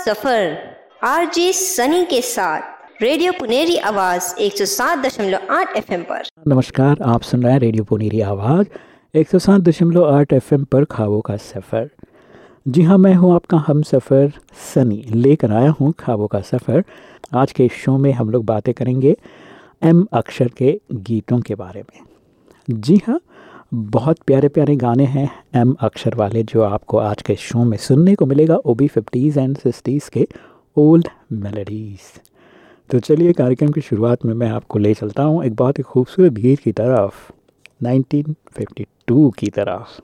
सफ़र। RJ Sunny के साथ। Radio Puneri आवाज़ 107.8 एफएम पर। नमस्कार, आप सुन रहे हैं रेडियो पुनेरी आवाज़ एक सौ सात दशमलव आठ एफ़ पर ख्वाबों का सफ़र। जी हाँ मैं हूँ आपका हम सफ़र सनी। लेकर आया हूँ ख्वाबों का सफ़र। आज के शो में हम लोग बातें करेंगे एम अक्षर के गीतों के बारे में। जी हाँ बहुत प्यारे प्यारे गाने हैं एम अक्षर वाले जो आपको आज के शो में सुनने को मिलेगा वो भी फिफ्टीज़ एंड सिक्सटीज़ के ओल्ड मेलोडीज़ तो चलिए कार्यक्रम की शुरुआत में मैं आपको ले चलता हूँ एक बहुत ही खूबसूरत गीत की तरफ़ 1952 की तरफ़।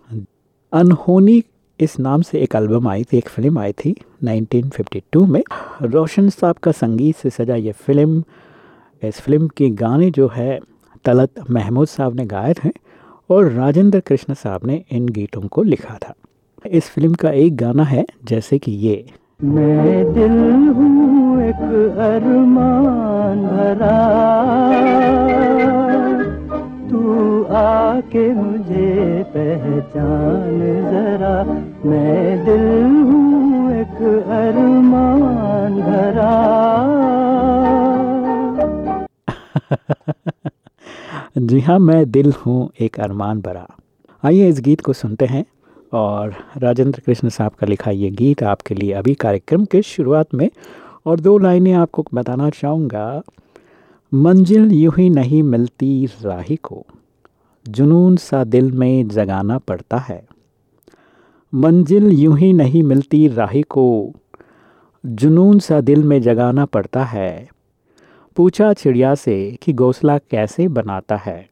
अनहोनी इस नाम से एक एल्बम आई थी, एक फ़िल्म आई थी 1952 में। रोशन साहब का संगीत से सजा ये फ़िल्म इस फ़िल्म के गाने जो है, तलत महमूद साहब ने गाए थे। और राजेंद्र कृष्ण साहब ने इन गीतों को लिखा था। इस फ़िल्म का एक गाना है जैसे कि ये। मैं दिल हूँ एक अरमान भरा। तू आके मुझे पहचान जरा। मैं दिल हूँ एक अरमान भरा। जी हाँ मैं दिल हूँ एक अरमान भरा। आइए इस गीत को सुनते हैं और राजेंद्र कृष्ण साहब का लिखा ये गीत आपके लिए अभी कार्यक्रम के शुरुआत में और दो लाइनें आपको बताना चाहूँगा। मंजिल यूँ ही नहीं मिलती राही को, जुनून सा दिल में जगाना पड़ता है। मंजिल यूँ ही नहीं मिलती राही को, जुनून सा दिल में जगाना पड़ता है। पूछा चिड़िया से कि घोंसला कैसे बनाता है?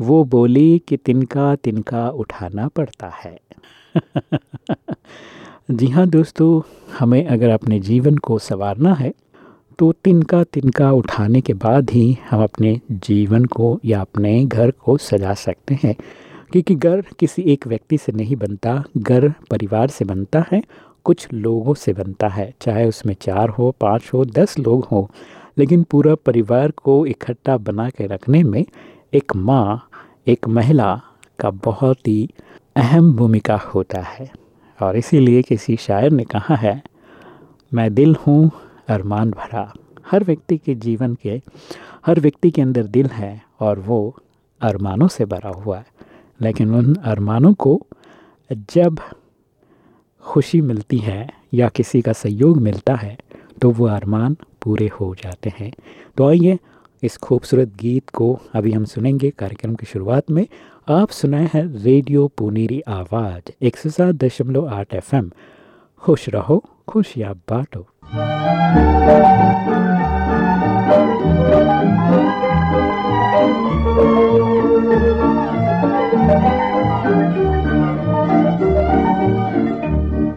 वो बोली कि तिनका तिनका उठाना पड़ता है। जी हाँ दोस्तों, हमें अगर अपने जीवन को संवारना है तो तिनका तिनका उठाने के बाद ही हम अपने जीवन को या अपने घर को सजा सकते हैं। क्योंकि घर किसी एक व्यक्ति से नहीं बनता, घर परिवार से बनता है, कुछ लोगों से बनता है। चाहे उसमें चार हो, पाँच हो, दस लोग हों लेकिन पूरा परिवार को इकट्ठा बना के रखने में एक माँ, एक महिला का बहुत ही अहम भूमिका होता है। और इसीलिए किसी शायर ने कहा है, मैं दिल हूँ अरमान भरा। हर व्यक्ति के जीवन के, हर व्यक्ति के अंदर दिल है और वो अरमानों से भरा हुआ है। लेकिन उन अरमानों को जब खुशी मिलती है या किसी का सहयोग मिलता है तो वो अरमान पूरे हो जाते हैं। तो आइए इस खूबसूरत गीत को अभी हम सुनेंगे कार्यक्रम की शुरुआत में। आप सुनाए हैं रेडियो पुनीरी आवाज़, एक सौ सात दशमलव आठ एफ़ खुश रहो, खुशियाँ बांटो।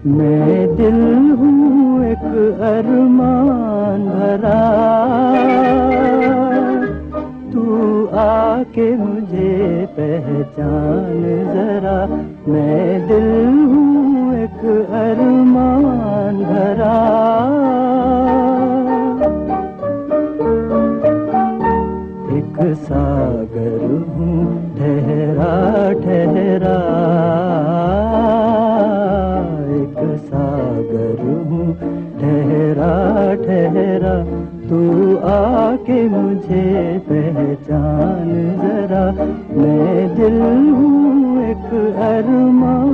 मैं दिल हूँ एक भरा। तू आके मुझे पहचान जरा। मैं दिल हूँ एक अरमान भरा। एक सागर हूँ, ठहरा ठहरा। एक सागर हूँ, ठहरा ठहरा। तू आके मुझे पहचान जरा। मैं दिल हूँ एक अरमान।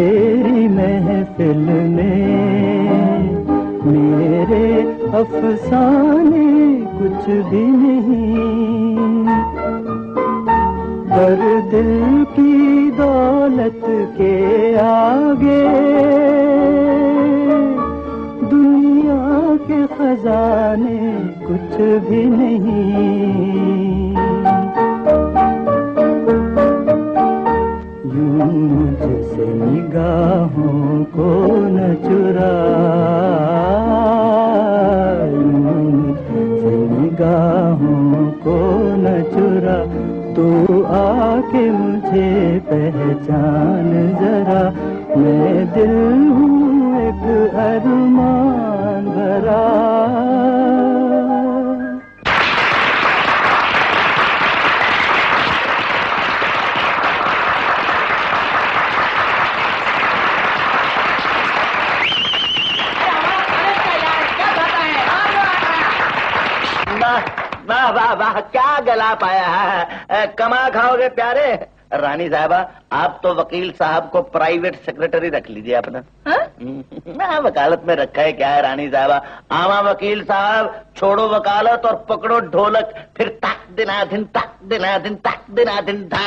तेरी महफिल में मेरे अफसाने कुछ भी नहीं। पर दिल की दौलत के आगे दुनिया के खजाने कुछ भी नहीं। यूँ मुझसे निगाहों को न चुरा मुझसे निगाहों को न चुरा। तू आके मुझे पहचान जरा। मैं दिल हूँ एक अरमान भरा वाह वाह वाह गला पाया है। कमा खाओगे प्यारे। रानी साहबा आप तो वकील साहब को प्राइवेट सेक्रेटरी रख लीजिए अपना। मैं वकालत में रखा है क्या है रानी साहबा? आवा वकील साहब छोड़ो वकालत और पकड़ो ढोलक। फिर तक दिना दिन तक दिना दिन तक दिना दिन था।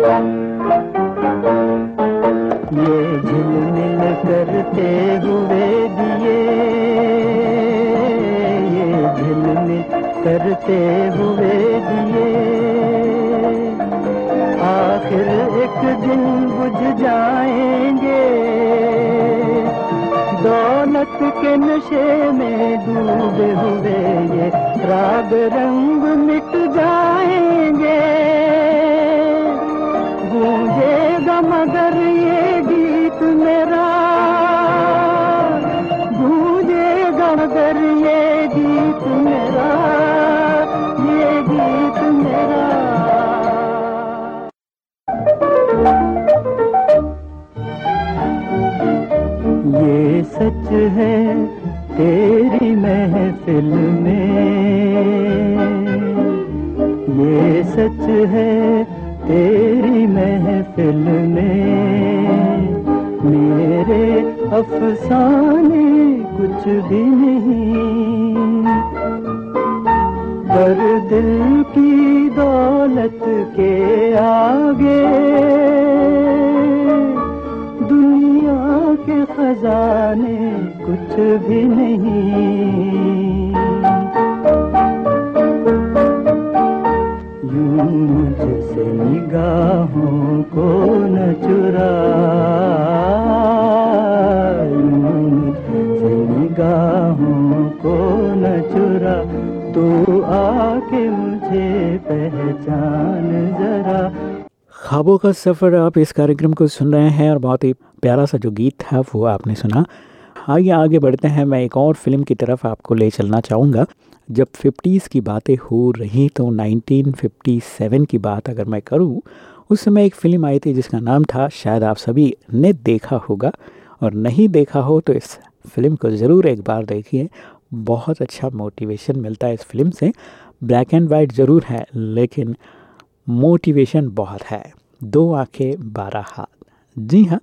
ये करते हुए दिए आखिर एक दिन बुझ जाएँगे। दौलत के नशे में डूबे हुए ये राग रंग मिट जाएँगे। गूंजेगा मगर सच है तेरी महफिल में। ये सच है तेरी महफिल में। मेरे अफसाने कुछ भी नहीं। पर दिल की दौलत के आगे कुछ भी नहीं। यूँ मुझसे निगाहों को न चुरा। निगाहों को न चुरा। तू आके मुझे पहचान जरा। खाबों का सफ़र आप इस कार्यक्रम को सुन रहे हैं और बहुत ही प्यारा सा जो गीत था, वो आपने सुना। आइए आगे बढ़ते हैं। मैं एक और फ़िल्म की तरफ़ आपको ले चलना चाहूँगा। जब 50s की बातें हो रही तो 1957 की बात अगर मैं करूँ, उस समय एक फ़िल्म आई थी जिसका नाम था, शायद आप सभी ने देखा होगा। और नहीं देखा हो तो इस फ़िल्म को ज़रूर एक बार देखिए। बहुत अच्छा मोटिवेशन मिलता है इस फ़िल्म से। ब्लैक एंड वाइट ज़रूर है, लेकिन मोटिवेशन बहुत है। दो आँखें, बारह हाथ। जी हाँ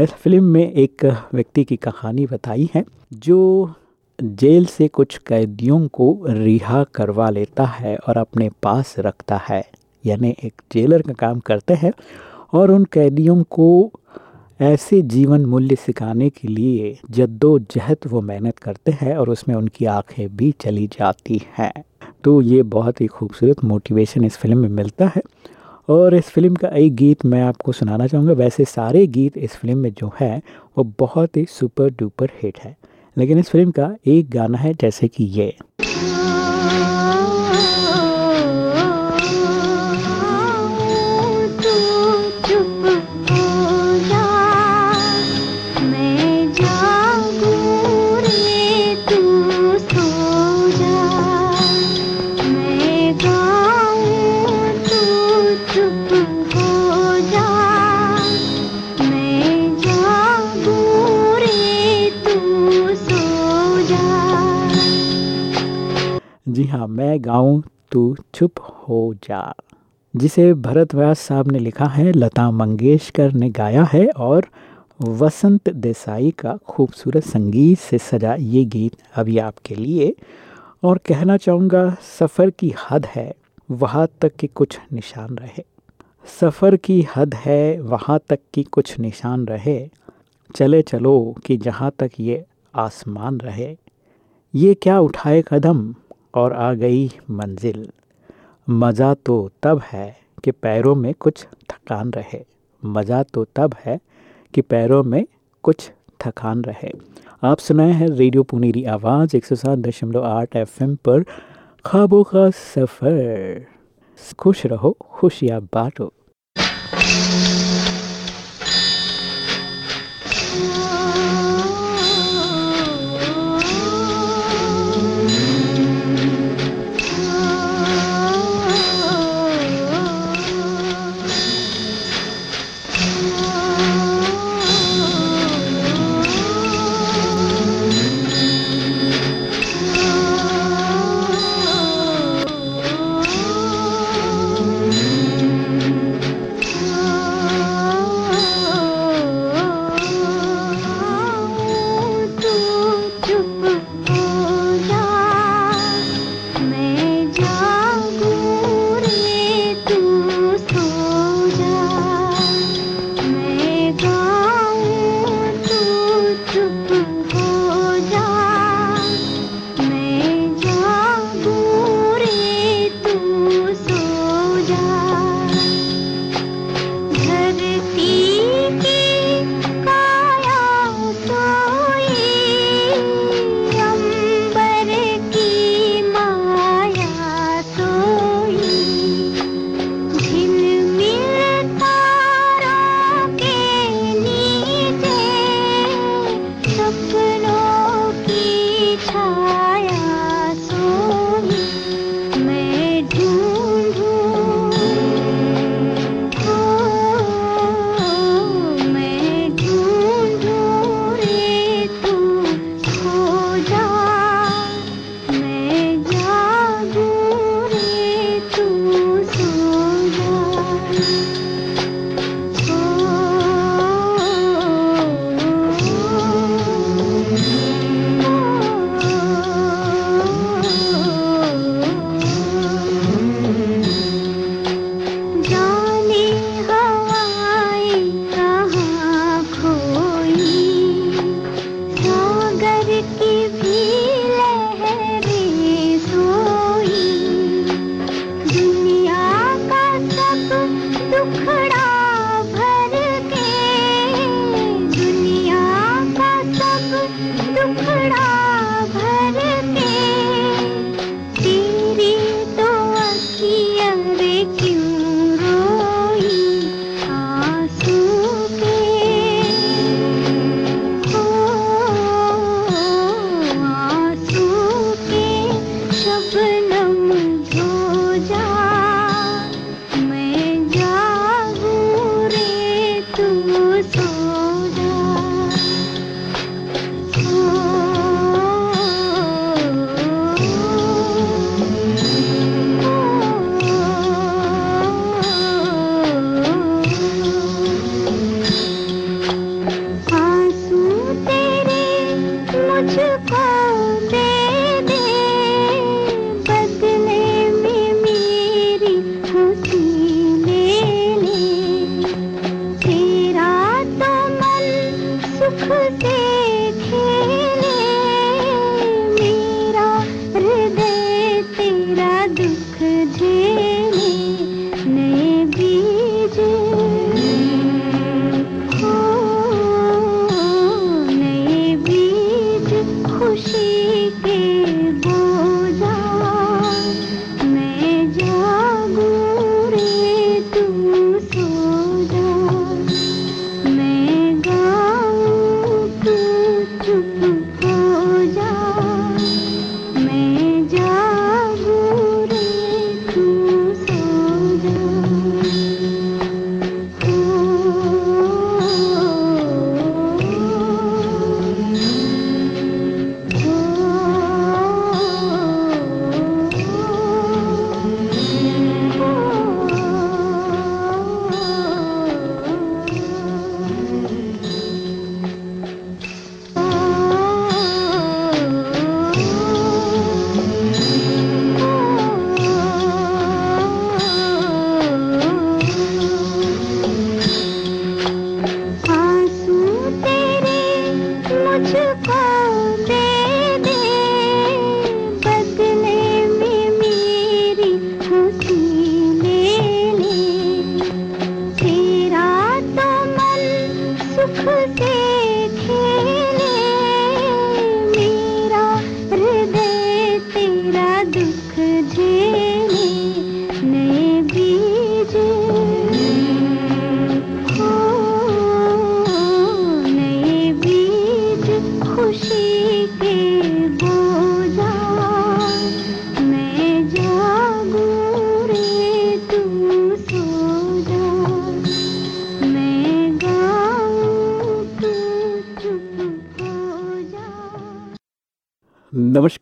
इस फ़िल्म में एक व्यक्ति की कहानी बताई है, जो जेल से कुछ कैदियों को रिहा करवा लेता है और अपने पास रखता है। यानी एक जेलर का काम करते हैं और उन कैदियों को ऐसे जीवन मूल्य सिखाने के लिए जद्दोजहद वो मेहनत करते हैं और उसमें उनकी आँखें भी चली जाती हैं। तो ये बहुत ही खूबसूरत मोटिवेशन इस फ़िल्म में मिलता है। और इस फ़िल्म का एक गीत मैं आपको सुनाना चाहूँगा। वैसे सारे गीत इस फ़िल्म में जो है, वो बहुत ही सुपर डुपर हिट है। लेकिन इस फ़िल्म का एक गाना है, जैसे कि ये। जी हाँ मैं गाऊं तू चुप हो जा। जिसे भरत व्यास साहब ने लिखा है, लता मंगेशकर ने गाया है और वसंत देसाई का खूबसूरत संगीत से सजा ये गीत अभी आपके लिए। और कहना चाहूँगा, सफ़र की हद है, वहाँ तक कि कुछ निशान रहे। सफ़र की हद है, वहाँ तक कि कुछ निशान रहे। चले चलो कि जहाँ तक ये आसमान रहे। ये क्या उठाए कदम? और आ गई मंजिल। मज़ा तो तब है कि पैरों में कुछ थकान रहे। मज़ा तो तब है कि पैरों में कुछ थकान रहे। आप सुनाए हैं रेडियो पुनेरी आवाज़ एक सौ सात दशमलव आठ एफ़ पर। खाबों का सफ़र। खुश रहो खुशियाँ बांटो।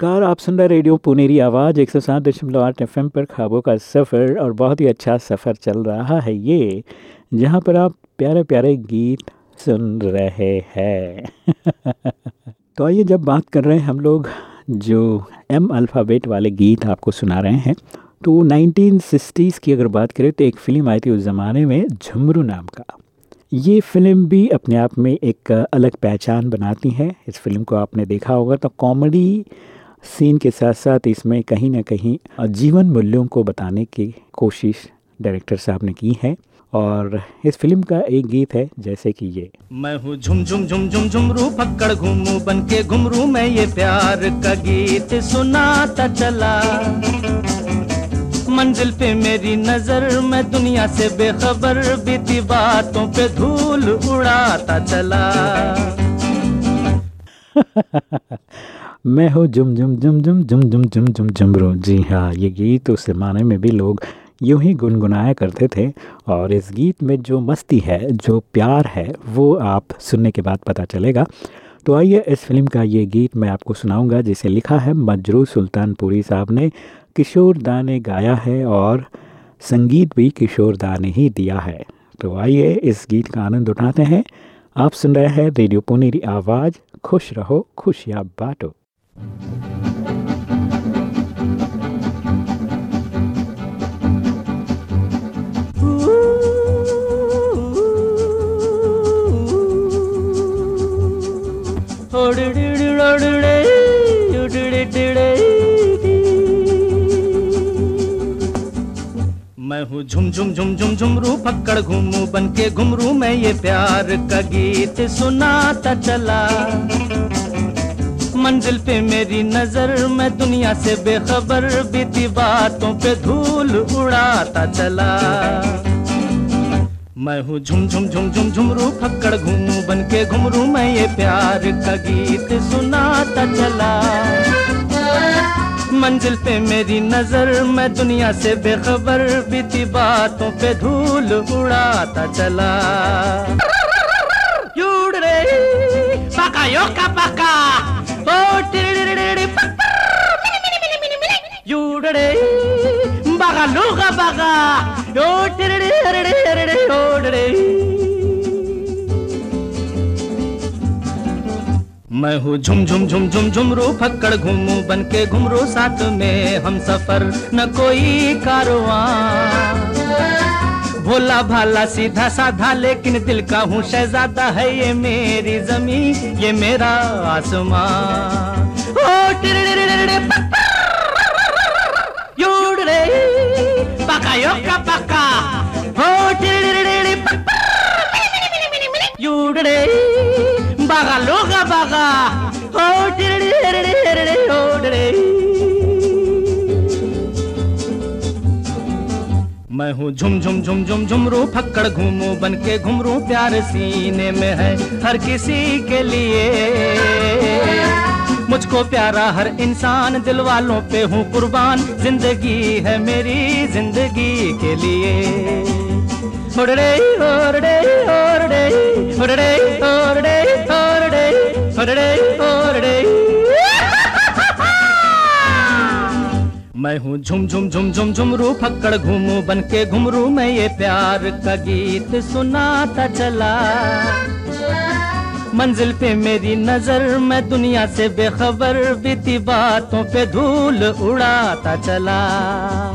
नमस्कार, आप सुन रहे रेडियो पुनेरी आवाज़, एक सौ सात दशमलव आठ एफ़ पर ख्वाबों का सफ़र और बहुत ही अच्छा सफ़र चल रहा है ये, जहाँ पर आप प्यारे प्यारे गीत सुन रहे हैं। तो आइए जब बात कर रहे हैं हम लोग, जो एम अल्फ़ाबेट वाले गीत आपको सुना रहे हैं तो 1960s की अगर बात करें तो एक फ़िल्म आई थी उस ज़माने में, झुमरू नाम का। ये फ़िल्म भी अपने आप में एक अलग पहचान बनाती है। इस फ़िल्म को आपने देखा होगा तो कॉमेडी सीन के साथ साथ इसमें कहीं ना कहीं जीवन मूल्यों को बताने की कोशिश डायरेक्टर साहब ने की है और इस फ़िल्म का एक गीत है जैसे कि ये। मैं हूँ झुम झुम झुम झुम झुमरू पकड़ घूमू बन के घुमरू मैं ये प्यार का गीत। सुनाता चला मंजिल पे मेरी नज़र मैं दुनिया से बेखबर बीती बातों पे धूल उड़ाता चला। मैं हूँ जुम जुम जुम जुम जुम जुम जुम जुम जुमरू जी हाँ ये गीत उस ज़माने में भी लोग यूँ ही गुनगुनाया करते थे और इस गीत में जो मस्ती है, जो प्यार है, वो आप सुनने के बाद पता चलेगा। तो आइए इस फ़िल्म का ये गीत मैं आपको सुनाऊँगा, जिसे लिखा है मजरू सुल्तानपुरी साहब ने। किशोर दा ने गाया है और संगीत भी किशोर दा ने ही दिया है। तो आइए इस गीत का आनंद उठाते हैं। आप सुन रहे हैं रेडियो पुनेरी आवाज़। खुश रहो, खुशियाँ बांटो। मैं हूँ झुम झुम झुम झुम झुमरू पकड़ घूमू बन के घुमरू मैं ये प्यार का गीत सुनाता चला। मंजिल पे मेरी नज़र, मैं दुनिया से बेखबर बीती बातों पे धूल उड़ाता चला। मैं हूँ झुम झुम झुम झुम झुमरू फक्कड़ घूमू बन के घुमरू मैं ये प्यार का गीत सुनाता चला। मंजिल पे मेरी नज़र मैं दुनिया से बेखबर बीती बातों पे धूल उड़ाता चला पका यो का पका ओ यूडड़े बगा लूगा बगा यो टिड़े ओ डड़े मैं हूँ झुम झुम झुम झुम फक्कड़ घूमू बन के घुमरू साथ में हम सफ़र। न कोई कारवां। भोला भाला सीधा साधा लेकिन दिल का हूँ शहजादा है ये मेरी जमी ये मेरा आसमां ओ टिरिरिरिरिरि, युड़रे, पका योका पका युड़रे, बागा लोगा बागा। ओ टिरिरिरिरिरि, ओड़रे। मैं हूँ झुम झुम झुम झुम झुमरू फक्कड़ घूमू बन के घुमरू प्यार सीने में है हर किसी के लिए। मुझको प्यारा हर इंसान दिल वालों पे हूँ कुर्बान। ज़िंदगी है मेरी ज़िंदगी के लिए। मैं हूँ झुम झुम झुम झुम झुमरू फक्कड़ घूमू, बन के घुमरू, मैं ये प्यार का गीत सुनाता चला। मंजिल पे मेरी नज़र, मैं दुनिया से बेखबर बीती बातों पे धूल उड़ाता चला।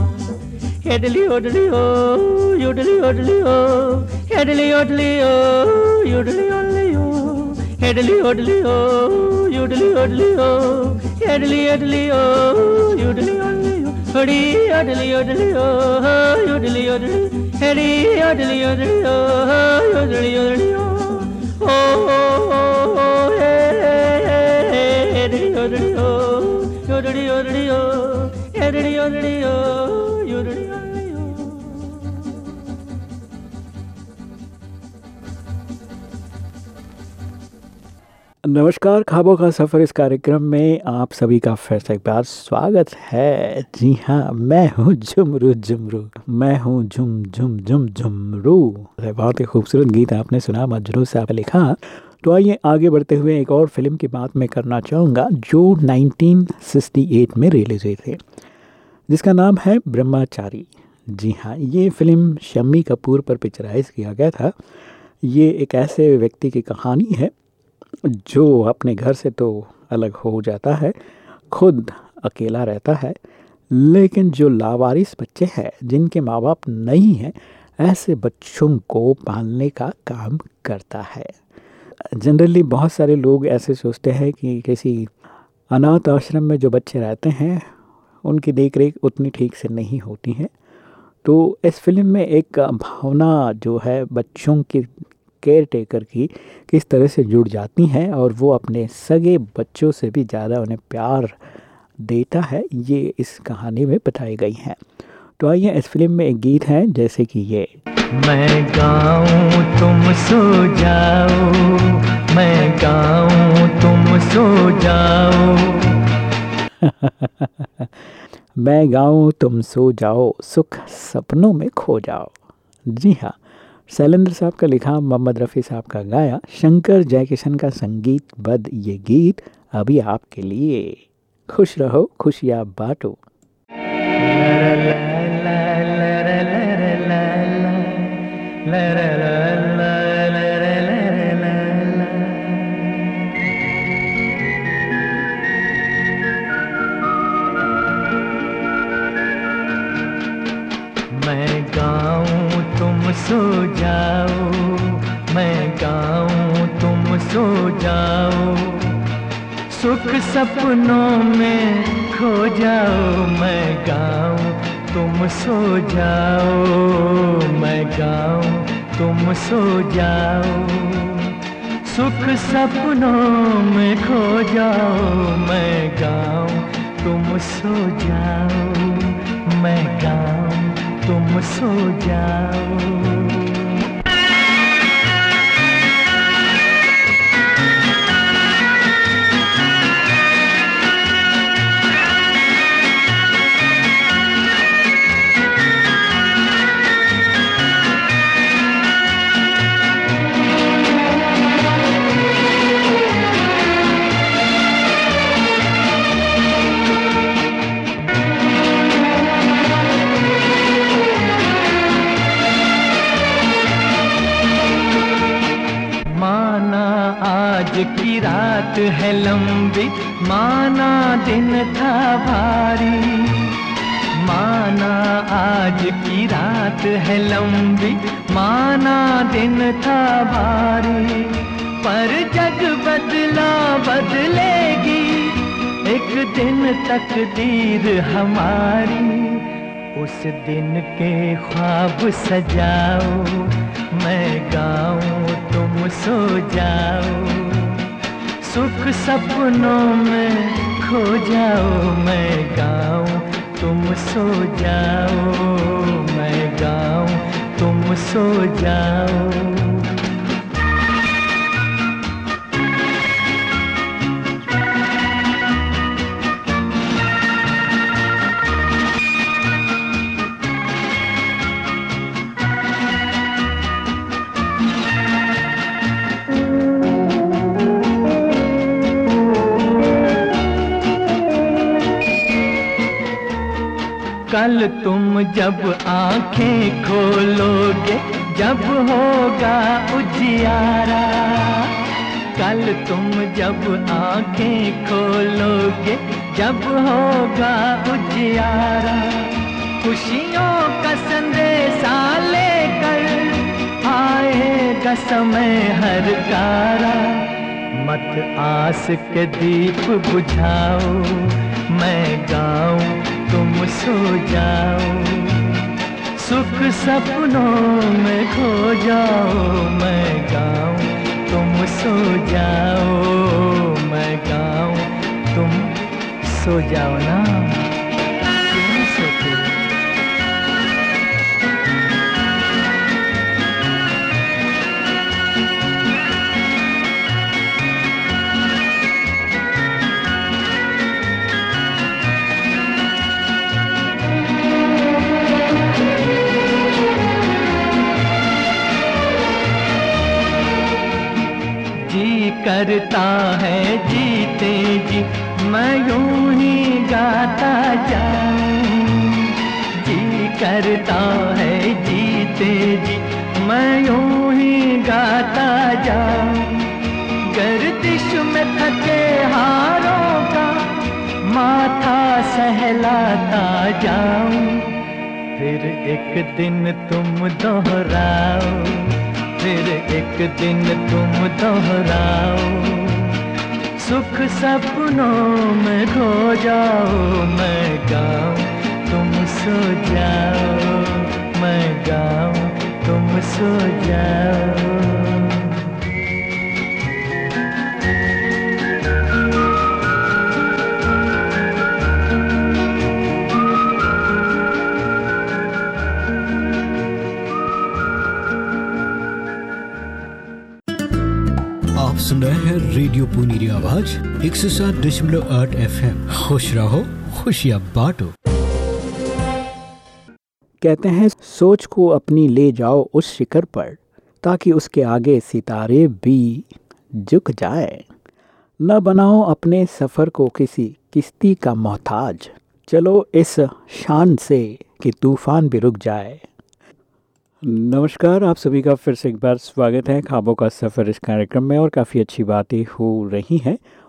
Headily, oddly, O yoddly, oddly, O headily, oddly, O yoddly, oddly, O headily, oddly, O yoddly, oddly, O headily, oddly, O yoddly, oddly, oh, hurry, oddly, oddly, oh, yoddly, oddly, heady, oddly, oddly, oh, yoddly, oddly, oh, oh, oh, oh, hey, hey, hey, headily, oddly, O yoddly, oddly, O headily, oddly, O नमस्कार, खाबों का सफ़र इस कार्यक्रम में आप सभी का फिर से एक बार स्वागत है। जी हाँ मैं हूँ झुमरू झुमरू। मैं हूँ झुम झुम झुम, झुमरू। बहुत ही खूबसूरत गीत आपने सुना मजरू से आपने लिखा। तो आइए आगे बढ़ते हुए एक और फ़िल्म की बात मैं करना चाहूँगा, जो 1968 में रिलीज़ हुई थी, जिसका नाम है ब्रह्माचारी। जी हाँ ये फ़िल्म शम्मी कपूर पर पिक्चराइज किया गया था। ये एक ऐसे व्यक्ति की कहानी है जो अपने घर से तो अलग हो जाता है, खुद अकेला रहता है, लेकिन जो लावारिस बच्चे हैं, जिनके माँ बाप नहीं हैं, ऐसे बच्चों को पालने का काम करता है। जनरली बहुत सारे लोग ऐसे सोचते हैं कि किसी अनाथ आश्रम में जो बच्चे रहते हैं, उनकी देख रेख उतनी ठीक से नहीं होती है। तो इस फ़िल्म में एक भावना जो है बच्चों की केयर टेकर की किस तरह से जुड़ जाती हैं और वो अपने सगे बच्चों से भी ज़्यादा उन्हें प्यार देता है ये इस कहानी में बताई गई हैं। तो आइए इस फ़िल्म में एक गीत है जैसे कि ये। मैं गाऊं तुम सो जाओ। मैं गाऊं तुम सो जाओ। मैं गाऊं तुम सो जाओ। सुख सपनों में खो जाओ। जी हाँ शैलेंद्र साहब का लिखा, मोहम्मद रफ़ी साहब का गाया, शंकर जयकिशन का संगीत बद ये गीत अभी आपके लिए। खुश रहो खुशियाँ बांटो। मैं गाऊं तुम सो जाओ मैं गाऊं, तुम सो जाओ सुख सपनों में खो जाओ मैं गाऊं, तुम सो जाओ मैं गाऊं, तुम सो जाओ सुख सपनों में खो जाओ मैं गाऊं, तुम सो जाओ मैं गाऊं, तुम सो जाओ रात है लंबी, माना दिन था भारी। माना आज की रात है लंबी, माना दिन था भारी। पर जग बदला बदलेगी, एक दिन तकदीर हमारी। उस दिन के ख्वाब सजाओ, मैं गाऊं तुम सो जाओ। सुख सपनों में खो जाओ, मैं गाओ तुम सो जाओ, मैं गाऊं, तुम सो जाओ। कल तुम जब आँखें खोलोगे, जब होगा उजियारा। कल तुम जब आँखें खोलोगे, जब होगा उजियारा। खुशियों का संदेशा लेकर आएगा समय हर गारा। मत आस के दीप बुझाओ, मैं गाऊं तुम सो जाओ। सुख सपनों में खो जाओ। मैं गाऊं, तुम सो जाओ। मैं गाऊं, तुम सो जाओ ना। करता है, जीते जी। मैं यूँ ही गाता जाऊँ। जी करता है, जीते जी। मैं यूँ ही गाता जाऊँ। गर्दिश में थके हारों का माथा सहलाता जाऊँ। फिर एक दिन तुम दोहराओ। फिर एक दिन तुम दोहराओ। सुख सपनों में खो जाओ, मैं गाऊं, तुम सो जाओ। एक सौ सात दशमलव आठ एफ़ एम खुश रहो, खुशियाँ बांटो। कहते हैं, सोच को अपनी ले जाओ उस शिखर पर, ताकि उसके आगे सितारे भी झुक जाए। न बनाओ अपने सफ़र को किसी किश्ती का मोहताज। चलो इस शान से कि तूफ़ान भी रुक जाए। नमस्कार, आप सभी का फिर से एक बार स्वागत है। ख्वाबों का सफ़र इस कार्यक्रम में और काफ़ी अच्छी बातें हो रही हैं।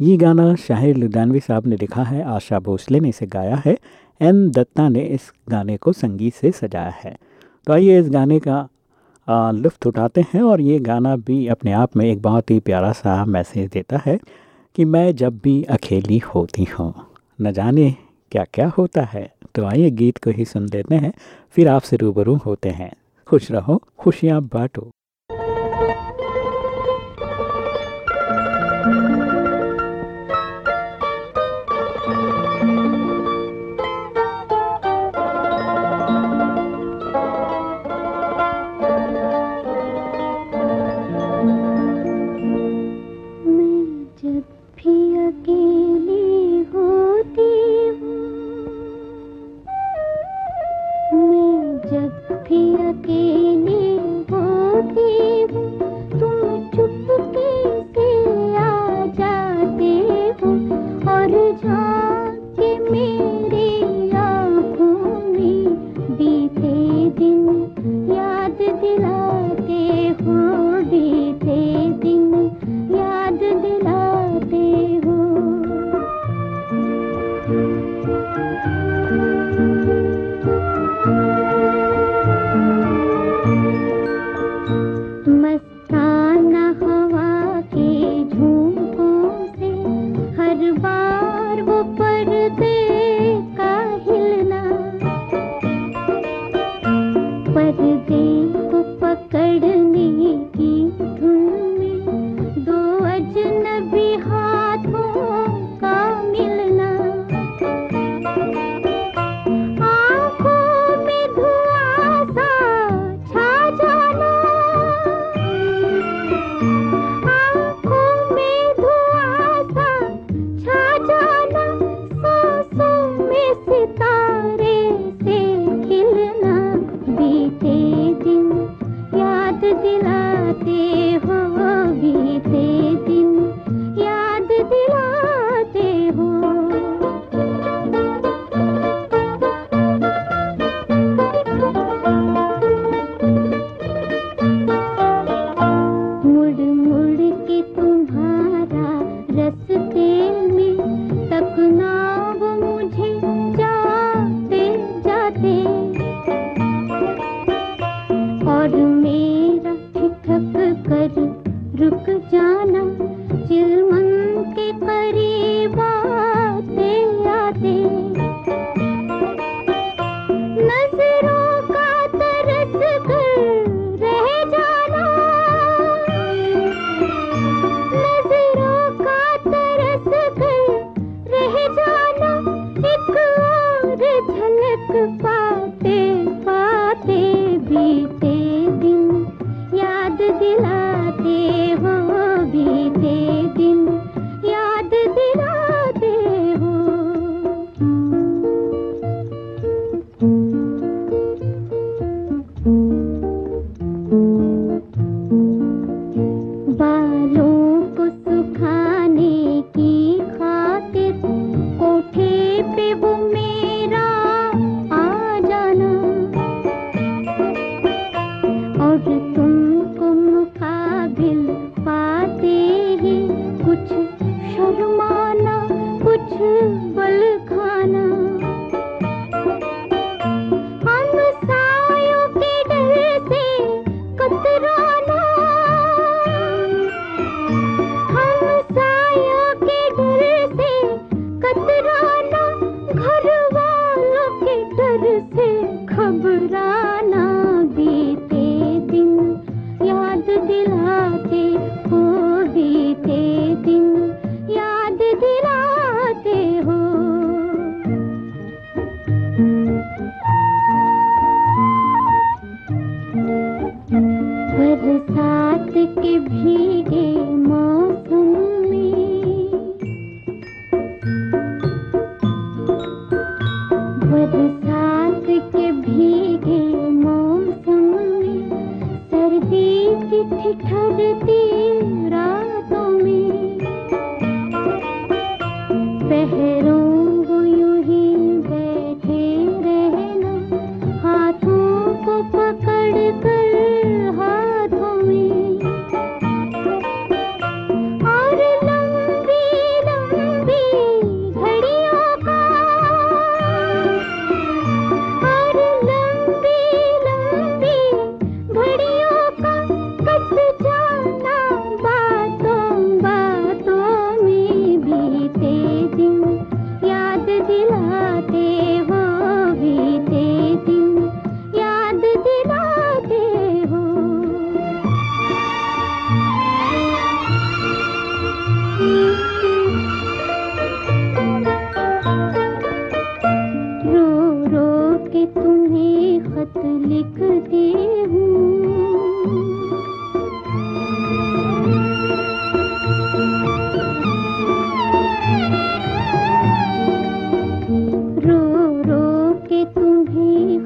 ये गाना शाहिर लुधियानवी साहब ने लिखा है, आशा भोसले ने इसे गाया है, एन दत्ता ने इस गाने को संगीत से सजाया है। तो आइए इस गाने का लुफ्त उठाते हैं और ये गाना भी अपने आप में एक बहुत ही प्यारा सा मैसेज देता है कि मैं जब भी अकेली होती हूँ, न जाने क्या क्या होता है। तो आइए गीत को ही सुन लेते हैं, फिर आपसे रूबरू होते हैं। खुश रहो, खुशियाँ बांटो।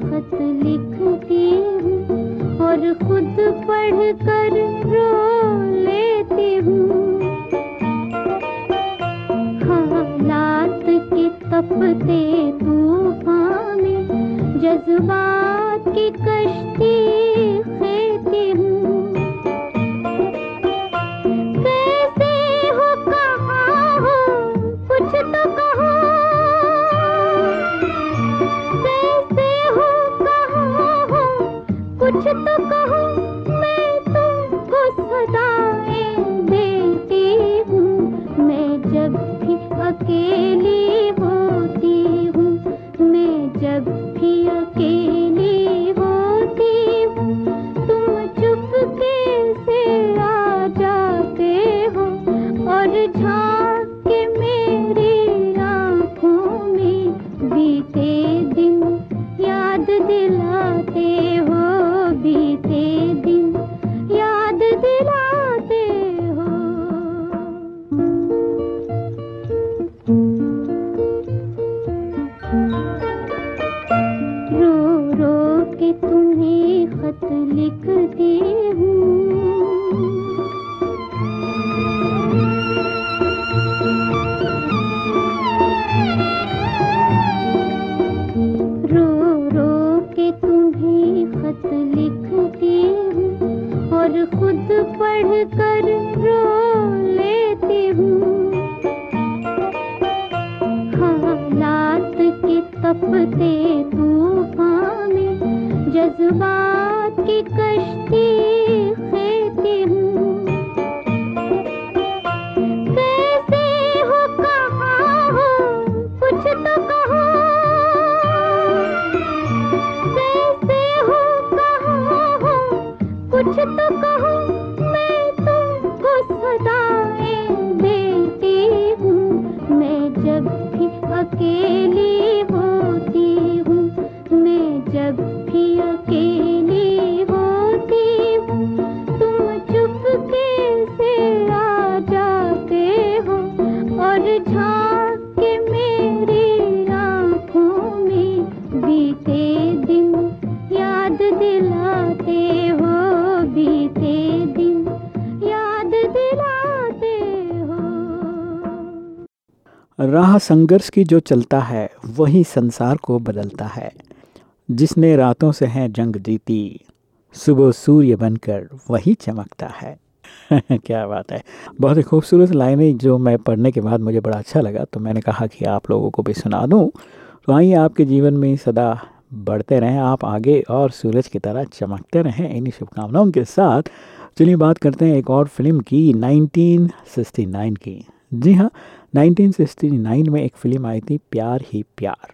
खत लिखती हूँ और खुद पढ़ कर रो लेती हूँ। हालात के तपते तूफ़ान में जज्बात की कश्ती कुछ संघर्ष की जो चलता है, वही संसार को बदलता है। जिसने रातों से है जंग जीती, सुबह सूर्य बनकर वही चमकता है। क्या बात है। बहुत ही खूबसूरत लाइनें जो मैं पढ़ने के बाद मुझे बड़ा अच्छा लगा। तो मैंने कहा कि आप लोगों को भी सुना दूँ। तो आइए आपके जीवन में सदा बढ़ते रहें, आप आगे और सूरज की तरह चमकते रहें इन्हीं शुभकामनाओं के साथ। चलिए बात करते हैं एक और फ़िल्म की 1969 की। जी हाँ 1969 में एक फ़िल्म आई थी प्यार ही प्यार।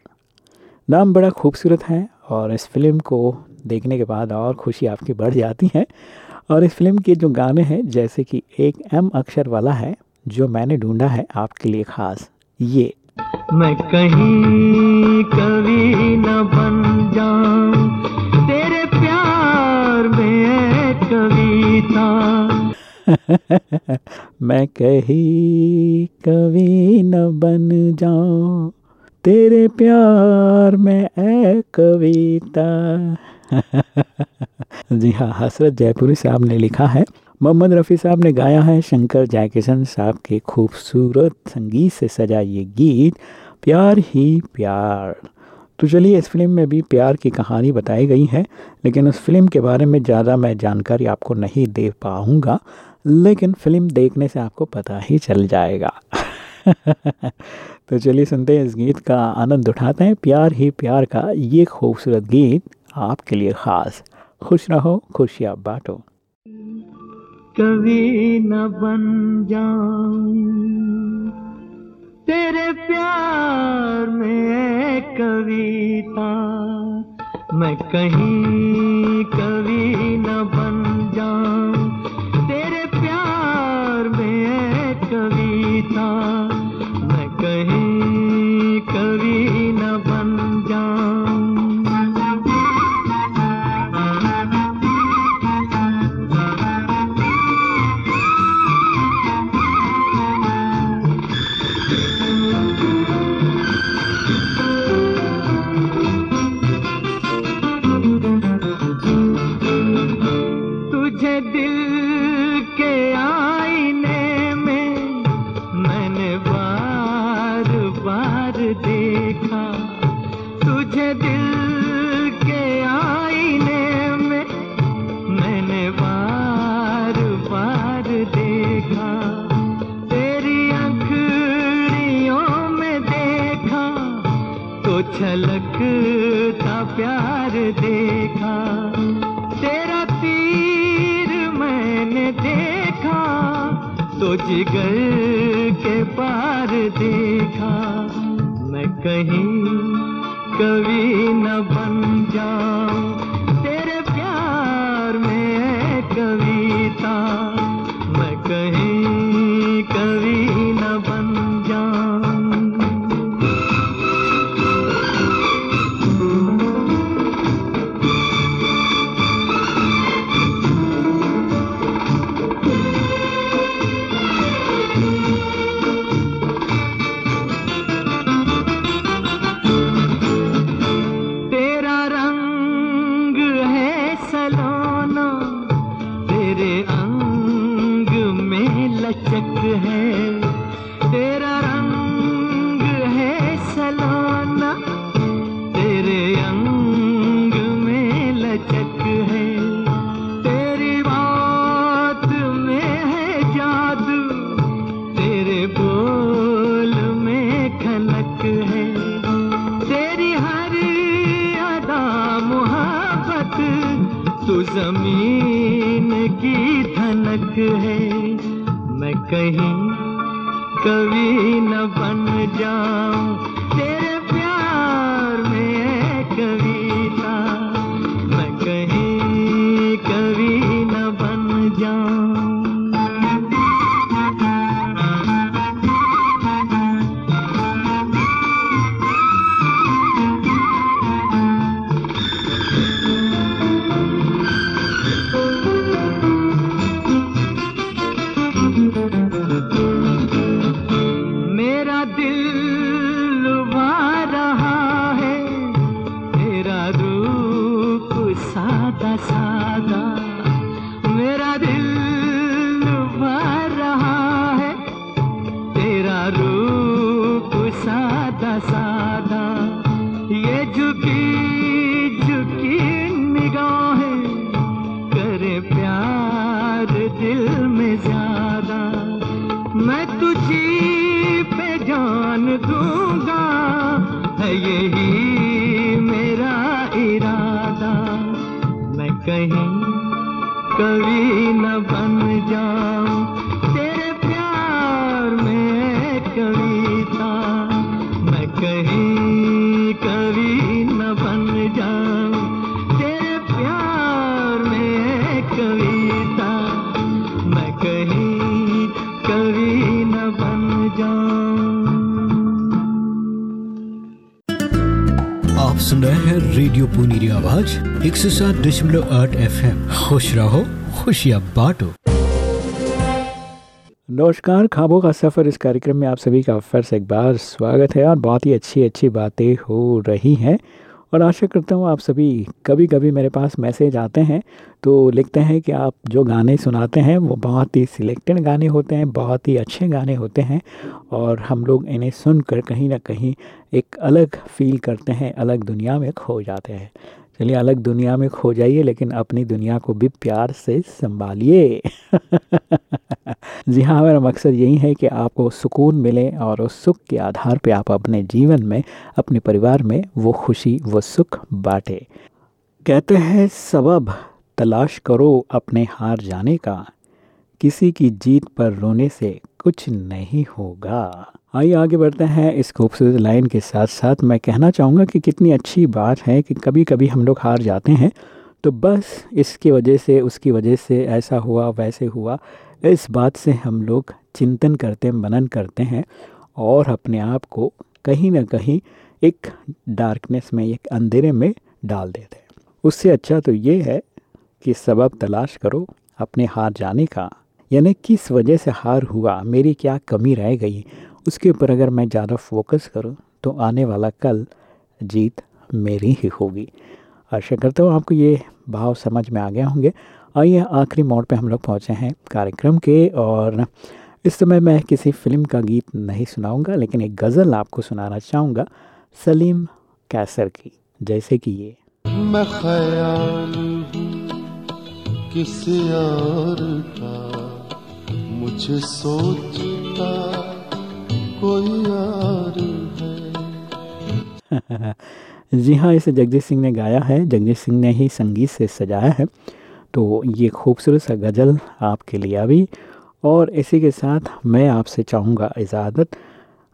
नाम बड़ा खूबसूरत है और इस फ़िल्म को देखने के बाद और खुशी आपकी बढ़ जाती है। और इस फ़िल्म के जो गाने हैं, जैसे कि एक एम अक्षर वाला है, जो मैंने ढूंढा है आपके लिए खास, ये। मैं कहीं कवि न बन जाऊँ, तेरे प्यार में कविता मैं कहीं, कभी न बन जाऊँ। तेरे प्यार में ए कविता। जी हाँ हसरत जयपुरी साहब ने लिखा है। मोहम्मद रफ़ी साहब ने गाया है, शंकर जयकिशन साहब के खूबसूरत संगीत से सजा ये गीत, प्यार ही प्यार। तो चलिए, इस फ़िल्म में भी प्यार की कहानी बताई गई है, लेकिन उस फ़िल्म के बारे में ज़्यादा मैं जानकारी आपको नहीं दे पाऊँगा। लेकिन फ़िल्म देखने से आपको पता ही चल जाएगा। तो चलिए सुनते हैं इस गीत का आनंद उठाते हैं। प्यार ही प्यार का ये खूबसूरत गीत आपके लिए ख़ास। खुश रहो, खुशियाँ बांटो। कभी न बन जाऊँ, तेरे प्यार में कविता मैं कहीं कभी न बन छलकता प्यार देखा। तेरा तीर मैंने देखा तो जिगर के पार देखा। मैं कहीं कवि न बन जाऊँ, तेरे प्यार में कविता। मैं कहीं कभी कभी सात दशमलव आठ एफ़ एम खुश रहो, खुशियाँ बांटो। नमस्कार, खाबों का सफ़र इस कार्यक्रम में आप सभी का फिर से एक बार स्वागत है और बहुत ही अच्छी अच्छी बातें हो रही हैं। और आशा करता हूँ आप सभी कभी कभी मेरे पास मैसेज आते हैं तो लिखते हैं कि आप जो गाने सुनाते हैं, वो बहुत ही सिलेक्टेड गाने होते हैं, बहुत ही अच्छे गाने होते हैं और हम लोग इन्हें सुनकर कहीं ना कहीं एक अलग फील करते हैं, अलग दुनिया में खो जाते हैं। चलिए अलग दुनिया में खो जाइए, लेकिन अपनी दुनिया को भी प्यार से संभालिए। जी हाँ मेरा मकसद यही है कि आपको सुकून मिले और उस सुख के आधार पे आप अपने जीवन में, अपने परिवार में वो खुशी, वो सुख बांटे। कहते हैं, सबब तलाश करो अपने हार जाने का। किसी की जीत पर रोने से कुछ नहीं होगा। आइए आगे बढ़ते हैं इस खूबसूरत लाइन के साथ साथ। मैं कहना चाहूँगा कि कितनी अच्छी बात है कि कभी कभी हम लोग हार जाते हैं तो बस इसकी वजह से, उसकी वजह से ऐसा हुआ, वैसे हुआ। इस बात से हम लोग चिंतन करते मनन करते हैं और अपने आप को कहीं ना कहीं एक डार्कनेस में, एक अंधेरे में डाल देते हैं। उससे अच्छा तो ये है कि सबब तलाश करो अपने हार जाने का। यानी किस वजह से हार हुआ, मेरी क्या कमी रह गई? उसके ऊपर अगर मैं ज़्यादा फोकस करूँ तो आने वाला कल जीत मेरी ही होगी। आशा करता हूँ आपको ये भाव समझ में आ गया होंगे। आइए आखिरी मोड़ पे हम लोग पहुँचे हैं कार्यक्रम के और इस समय मैं किसी फ़िल्म का गीत नहीं सुनाऊँगा, लेकिन एक गज़ल आपको सुनाना चाहूँगा, सलीम कैसर की, जैसे कि ये। मैं ख्याल किसी और का, मुझे सोचता कोई है। जी हाँ इसे जगजीत सिंह ने गाया है। जगजीत सिंह ने ही संगीत से सजाया है। तो ये खूबसूरत सा गज़ल आपके लिए अभी। और इसी के साथ मैं आपसे चाहूँगा इजाज़त।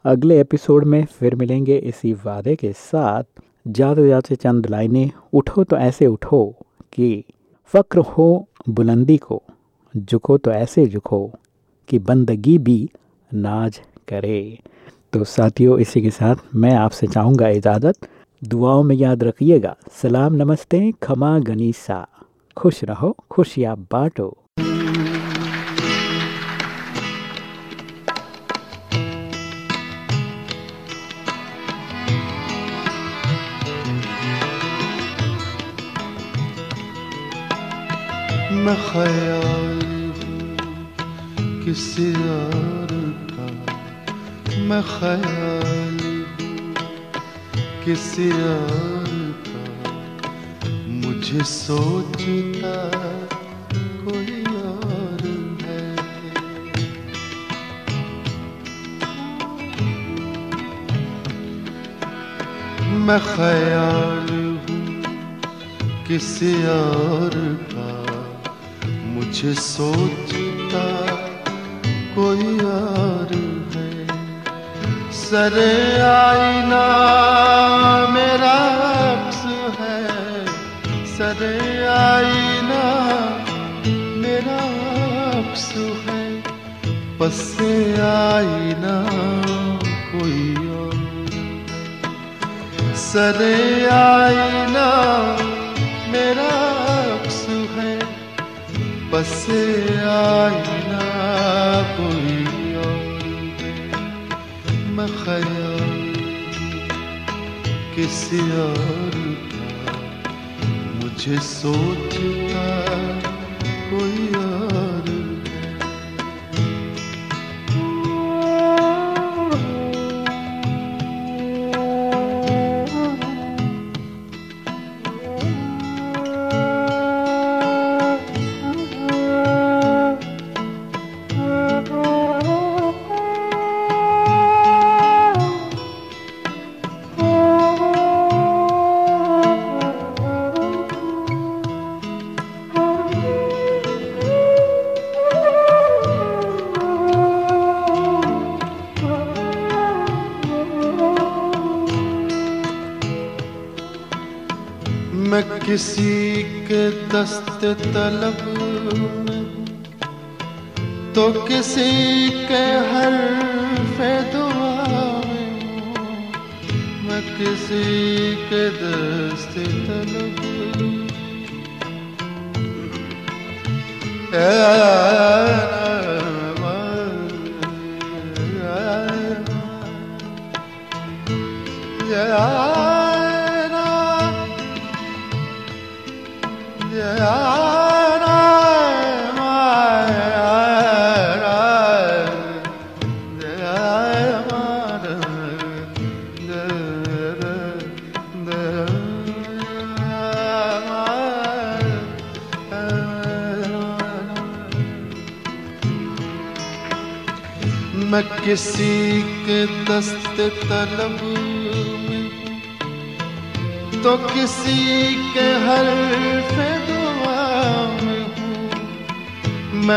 अगले एपिसोड में फिर मिलेंगे इसी वादे के साथ। जाते जाते चंद लाइनें, उठो तो ऐसे उठो कि फ़क्र हो बुलंदी को, झुको तो ऐसे झुको कि बंदगी भी नाज करे। तो साथियों, इसी के साथ मैं आपसे चाहूँगा इजाज़त। दुआओं में याद रखिएगा, सलाम, नमस्ते, खमा, गनीसा। खुश रहो, खुशियाँ बांटो। मैं ख्याल किसी और मैं ख्याल किसी का। मुझे सोचता कोई और है। मैं ख्याल हूँ किसी और का। मुझे सोचता कोई सरे आईना मेरा अक्स है। सरे आईना मेरा अक्स है। पसे आईना कोई और। सरे आईना मेरा अक्स है। बस आईना और का मुझे सोचता किसी के दस्त तलब। तो किसी के हर फे दुआ मैं किसी के दस्त तलब।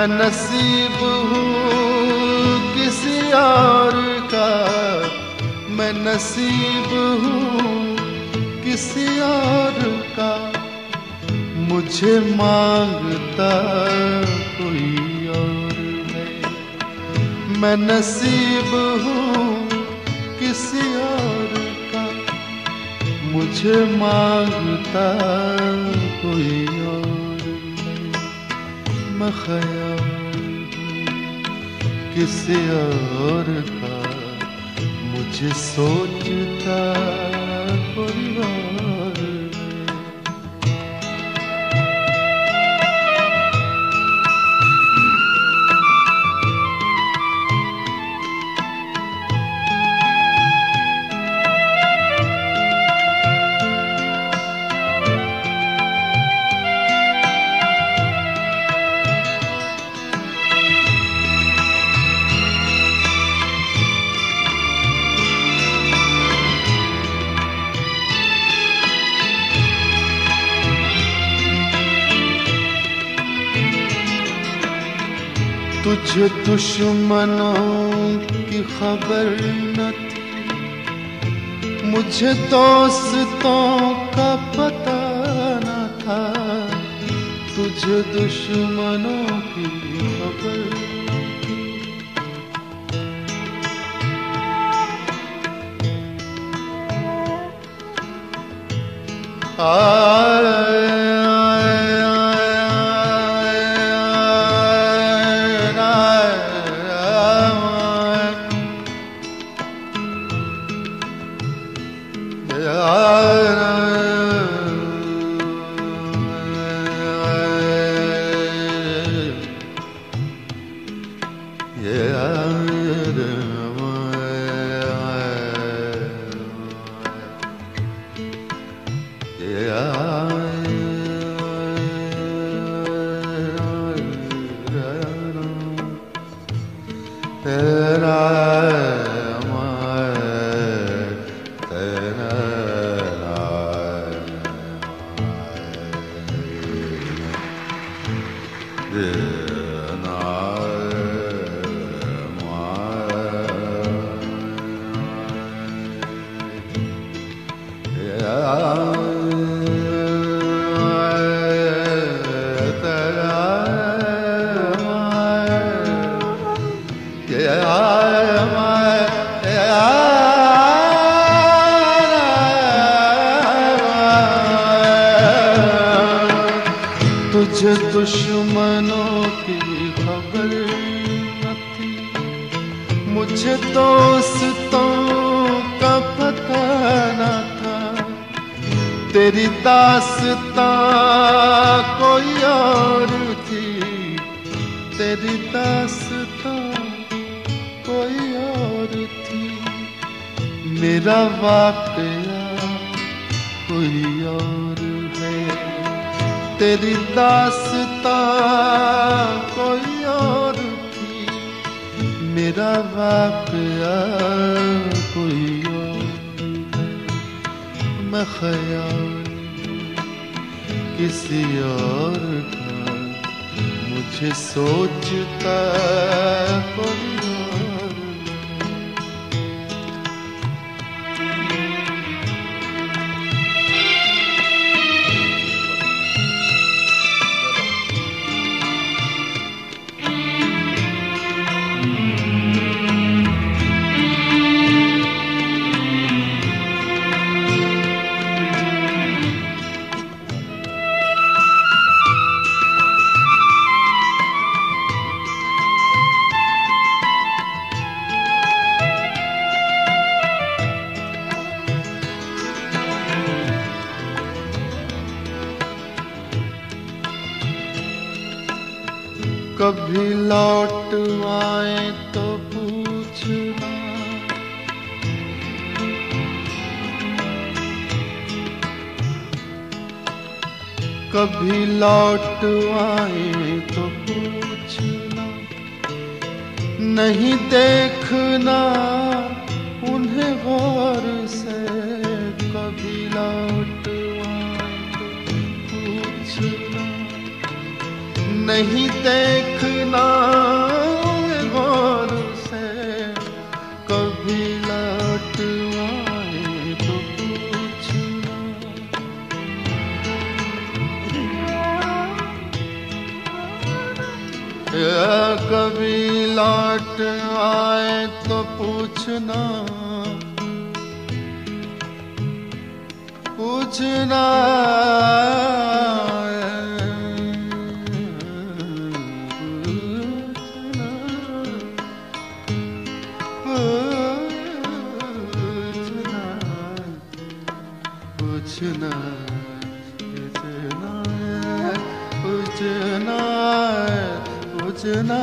मैं नसीब हूँ किसी और का। मैं नसीब हूँ किसी और का। मुझे माँगता कोई और है मैं नसीब हूँ किसी और का। मुझे माँगता कोई मैं किसी और का मुझे सोचता तुझे दुश्मनों की खबर न थी। मुझे दोस्तों का पता न था। तुझे दुश्मनों की खबर तुझे लौट आए तो पूछना नहीं देखना, उन्हें गौर से कभी लौट आए तो पूछना नहीं देखना पूछना पूछना पूछना पूछना पूछना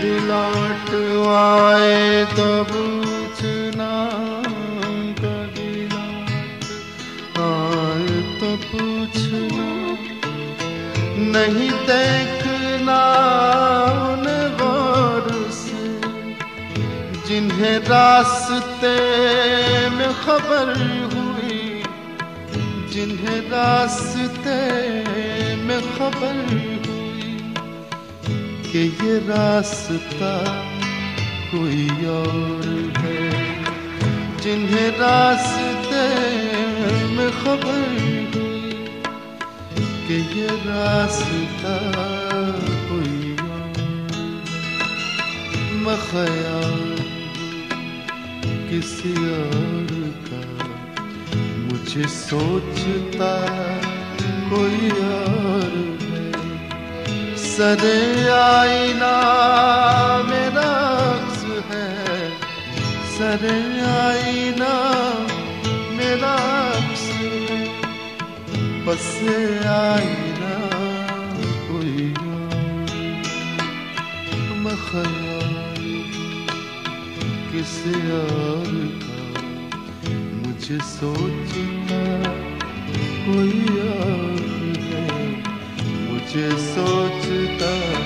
कभी लौट तो पूछना कभी तो पूछना। नहीं देखना से, जिन्हें रास्ते में खबर हुई, जिन्हें रास्ते में खबर कि ये रास्ता कोई और है। जिन्हें रास्ते में खबर हुई कि ये रास्ता कोई और किसी और का मुझे सोचता कोई और सरे आईना मेरा अक्स है। सरे आईना मेरा अक्स बस आईना कोई और। मैं ख्याल किसी और का। मुझे सोचता कोई और। सोचता